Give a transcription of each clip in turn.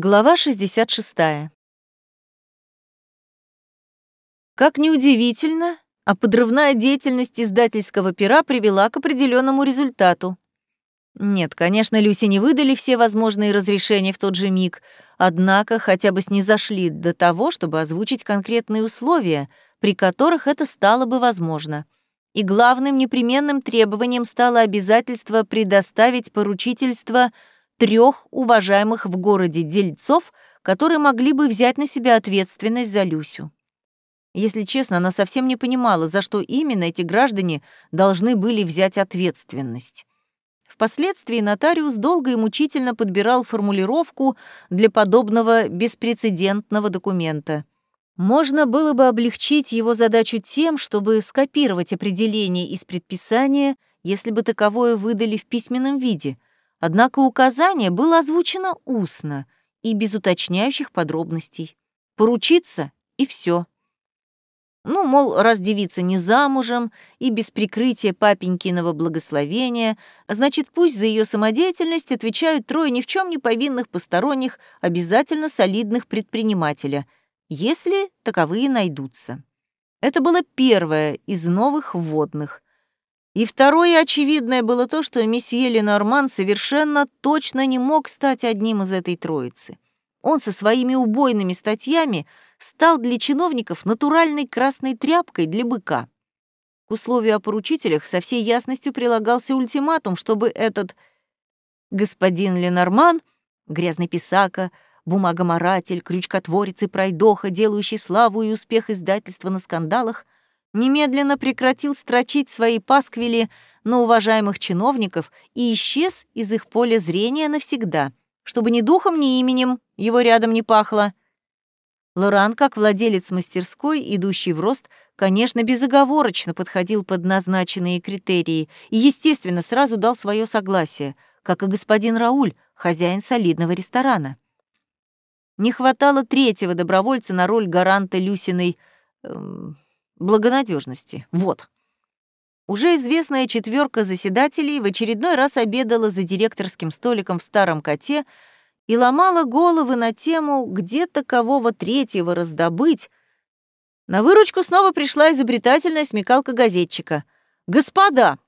Глава 66. Как неудивительно, а подрывная деятельность издательского пера привела к определенному результату. Нет, конечно, Люси не выдали все возможные разрешения в тот же миг, однако хотя бы снизошли до того, чтобы озвучить конкретные условия, при которых это стало бы возможно. И главным непременным требованием стало обязательство предоставить поручительство — трех уважаемых в городе дельцов, которые могли бы взять на себя ответственность за Люсю. Если честно, она совсем не понимала, за что именно эти граждане должны были взять ответственность. Впоследствии нотариус долго и мучительно подбирал формулировку для подобного беспрецедентного документа. Можно было бы облегчить его задачу тем, чтобы скопировать определение из предписания, если бы таковое выдали в письменном виде — Однако указание было озвучено устно и без уточняющих подробностей. Поручиться — и все. Ну, мол, раз девица не замужем и без прикрытия папенькиного благословения, значит, пусть за ее самодеятельность отвечают трое ни в чем не повинных посторонних, обязательно солидных предпринимателя, если таковые найдутся. Это было первое из новых вводных. И второе очевидное было то, что месье Ленорман совершенно точно не мог стать одним из этой троицы. Он со своими убойными статьями стал для чиновников натуральной красной тряпкой для быка. К условию о поручителях со всей ясностью прилагался ультиматум, чтобы этот господин Ленорман, грязный писака, бумагоморатель, крючкотворец и пройдоха, делающий славу и успех издательства на скандалах — немедленно прекратил строчить свои пасквили на уважаемых чиновников и исчез из их поля зрения навсегда, чтобы ни духом, ни именем его рядом не пахло. Лоран, как владелец мастерской, идущий в рост, конечно, безоговорочно подходил под назначенные критерии и, естественно, сразу дал свое согласие, как и господин Рауль, хозяин солидного ресторана. Не хватало третьего добровольца на роль гаранта Люсиной... Эм, благонадежности. Вот. Уже известная четверка заседателей в очередной раз обедала за директорским столиком в старом коте и ломала головы на тему где такового третьего раздобыть. На выручку снова пришла изобретательная смекалка газетчика. «Господа,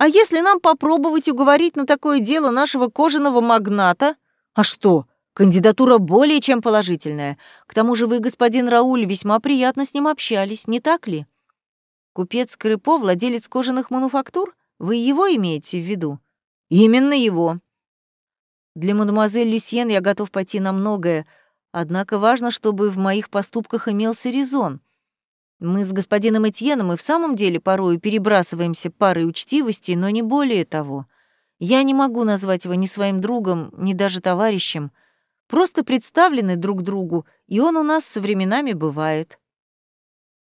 а если нам попробовать уговорить на такое дело нашего кожаного магната? А что, Кандидатура более чем положительная. К тому же вы, господин Рауль, весьма приятно с ним общались, не так ли? Купец Крыпо, владелец кожаных мануфактур? Вы его имеете в виду? Именно его. Для мадемуазель Люсьен я готов пойти на многое, однако важно, чтобы в моих поступках имелся резон. Мы с господином Этьеном и в самом деле порою перебрасываемся парой учтивости, но не более того. Я не могу назвать его ни своим другом, ни даже товарищем — Просто представлены друг другу, и он у нас со временами бывает.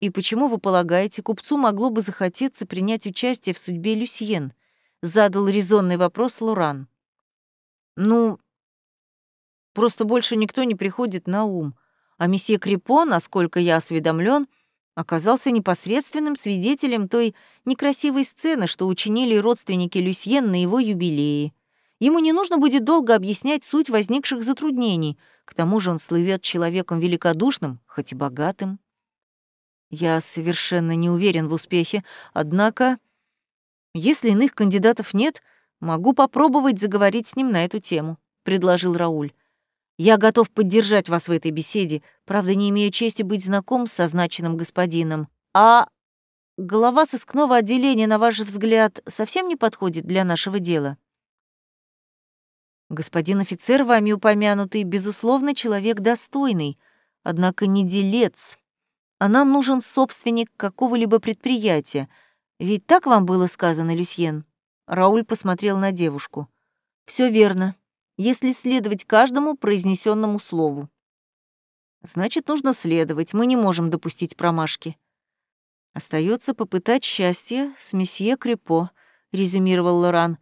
И почему, вы полагаете, купцу могло бы захотеться принять участие в судьбе Люсьен? Задал резонный вопрос Луран. Ну, просто больше никто не приходит на ум. А месье Крипо, насколько я осведомлен, оказался непосредственным свидетелем той некрасивой сцены, что учинили родственники Люсьен на его юбилее. Ему не нужно будет долго объяснять суть возникших затруднений. К тому же он слывет человеком великодушным, хоть и богатым. Я совершенно не уверен в успехе, однако, если иных кандидатов нет, могу попробовать заговорить с ним на эту тему, предложил Рауль. Я готов поддержать вас в этой беседе, правда, не имею чести быть знаком с означенным господином. А глава сыскного отделения, на ваш взгляд, совсем не подходит для нашего дела? Господин офицер, вами упомянутый, безусловно, человек достойный, однако не делец. А нам нужен собственник какого-либо предприятия. Ведь так вам было сказано, Люсьен?» Рауль посмотрел на девушку. Все верно, если следовать каждому произнесенному слову. Значит, нужно следовать, мы не можем допустить промашки. Остается попытать счастье с месье Крепо, резюмировал Лоран.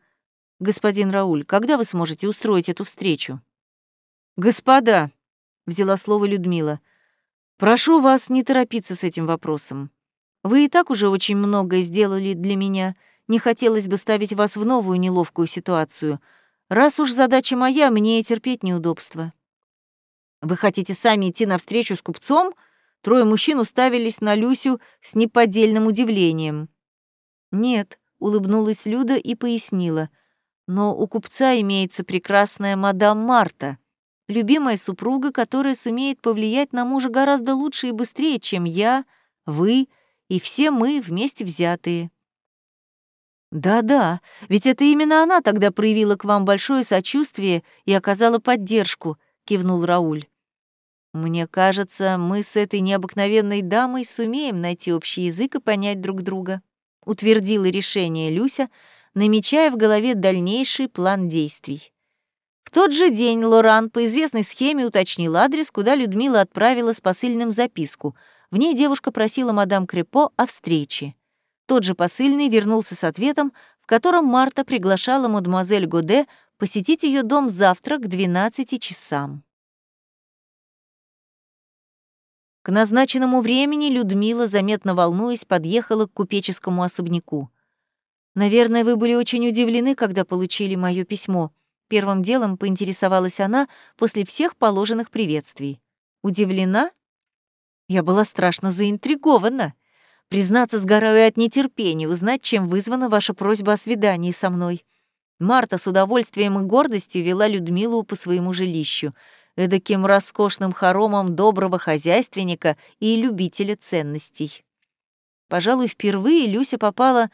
«Господин Рауль, когда вы сможете устроить эту встречу?» «Господа», — взяла слово Людмила, — «прошу вас не торопиться с этим вопросом. Вы и так уже очень многое сделали для меня. Не хотелось бы ставить вас в новую неловкую ситуацию. Раз уж задача моя, мне и терпеть неудобства. Вы хотите сами идти навстречу с купцом? Трое мужчин уставились на Люсю с неподдельным удивлением. Нет, улыбнулась Люда и пояснила. Но у купца имеется прекрасная мадам Марта, любимая супруга, которая сумеет повлиять на мужа гораздо лучше и быстрее, чем я, вы и все мы вместе взятые. Да-да, ведь это именно она тогда проявила к вам большое сочувствие и оказала поддержку, кивнул Рауль. Мне кажется, мы с этой необыкновенной дамой сумеем найти общий язык и понять друг друга, утвердила решение Люся, намечая в голове дальнейший план действий. В тот же день Лоран по известной схеме уточнил адрес, куда Людмила отправила с посыльным записку. В ней девушка просила мадам Крепо о встрече. Тот же посыльный вернулся с ответом, в котором Марта приглашала мадемуазель Годе посетить ее дом завтра к 12 часам. К назначенному времени Людмила, заметно волнуясь, подъехала к купеческому особняку. «Наверное, вы были очень удивлены, когда получили мое письмо», Первым делом поинтересовалась она после всех положенных приветствий. Удивлена? Я была страшно заинтригована. Признаться, сгораю от нетерпения узнать, чем вызвана ваша просьба о свидании со мной. Марта с удовольствием и гордостью вела Людмилу по своему жилищу, эдаким роскошным хоромом доброго хозяйственника и любителя ценностей. Пожалуй, впервые Люся попала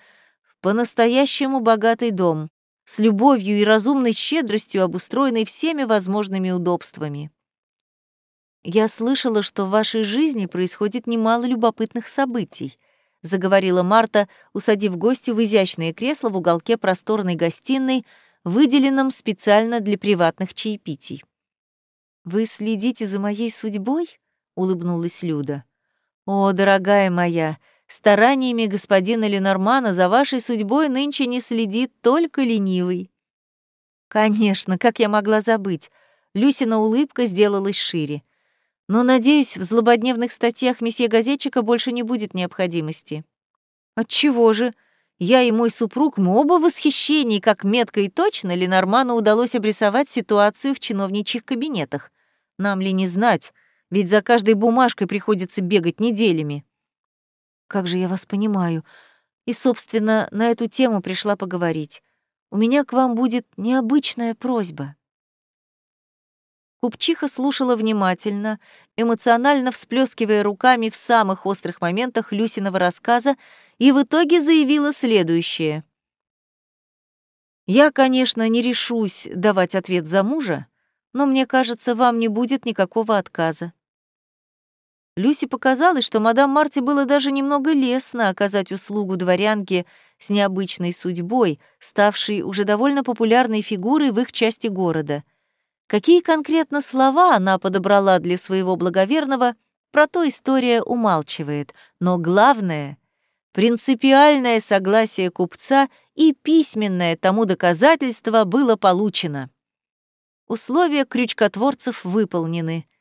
по-настоящему богатый дом с любовью и разумной щедростью, обустроенной всеми возможными удобствами. «Я слышала, что в вашей жизни происходит немало любопытных событий», заговорила Марта, усадив гостю в изящное кресло в уголке просторной гостиной, выделенном специально для приватных чаепитий. «Вы следите за моей судьбой?» — улыбнулась Люда. «О, дорогая моя, Стараниями господина Ленормана за вашей судьбой нынче не следит только ленивый. Конечно, как я могла забыть? Люсина улыбка сделалась шире. Но, надеюсь, в злободневных статьях месье газетчика больше не будет необходимости. Отчего же? Я и мой супруг, мы оба в восхищении, как метко и точно Ленорману удалось обрисовать ситуацию в чиновничьих кабинетах. Нам ли не знать, ведь за каждой бумажкой приходится бегать неделями. Как же я вас понимаю. И, собственно, на эту тему пришла поговорить. У меня к вам будет необычная просьба. Купчиха слушала внимательно, эмоционально всплескивая руками в самых острых моментах Люсиного рассказа и в итоге заявила следующее. «Я, конечно, не решусь давать ответ за мужа, но мне кажется, вам не будет никакого отказа. Люси показалось, что мадам Марти было даже немного лестно оказать услугу дворянке с необычной судьбой, ставшей уже довольно популярной фигурой в их части города. Какие конкретно слова она подобрала для своего благоверного, про то история умалчивает, но главное — принципиальное согласие купца и письменное тому доказательство было получено. Условия крючкотворцев выполнены —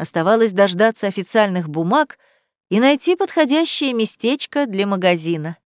Оставалось дождаться официальных бумаг и найти подходящее местечко для магазина.